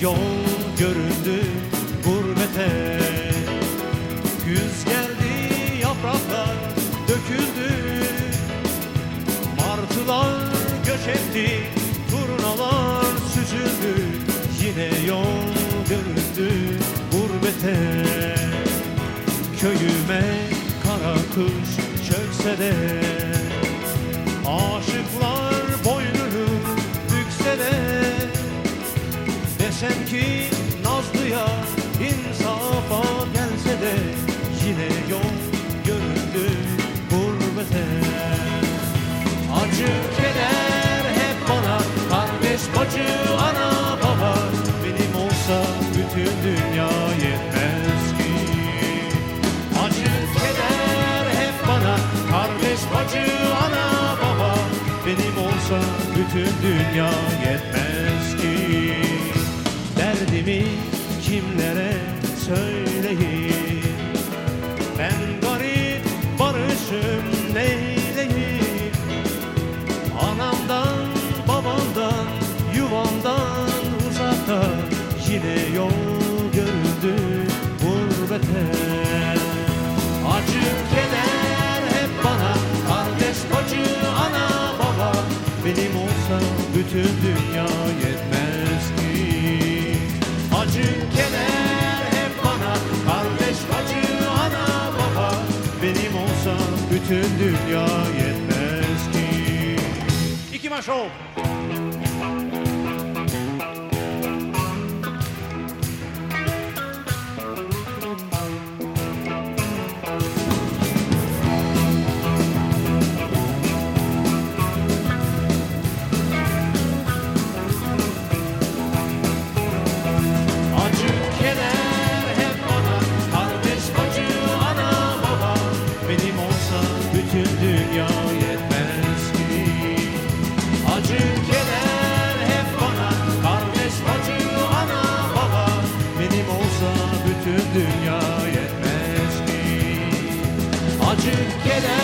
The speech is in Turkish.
yol göründü gurbete. Güz geldi yapraklar döküldü. Martılar göç etti turnalar süzüldü. Yine yol göründü gurbete. Köyüme kara kış çökse de Desem ki Nazlı'ya insafa gelse de Yine yol göründü gurbete. Acı keder hep bana Kardeş bacı ana baba. Benim olsa bütün dünya yetmez ki. Acı keder hep bana Kardeş bacı ana baba. Benim olsa bütün dünya yetmez Benim olsa bütün dünya yetmez ki. Acı keder hep bana Kardeş bacı ana baba. Benim olsa bütün dünya yetmez ki. İki maşo together.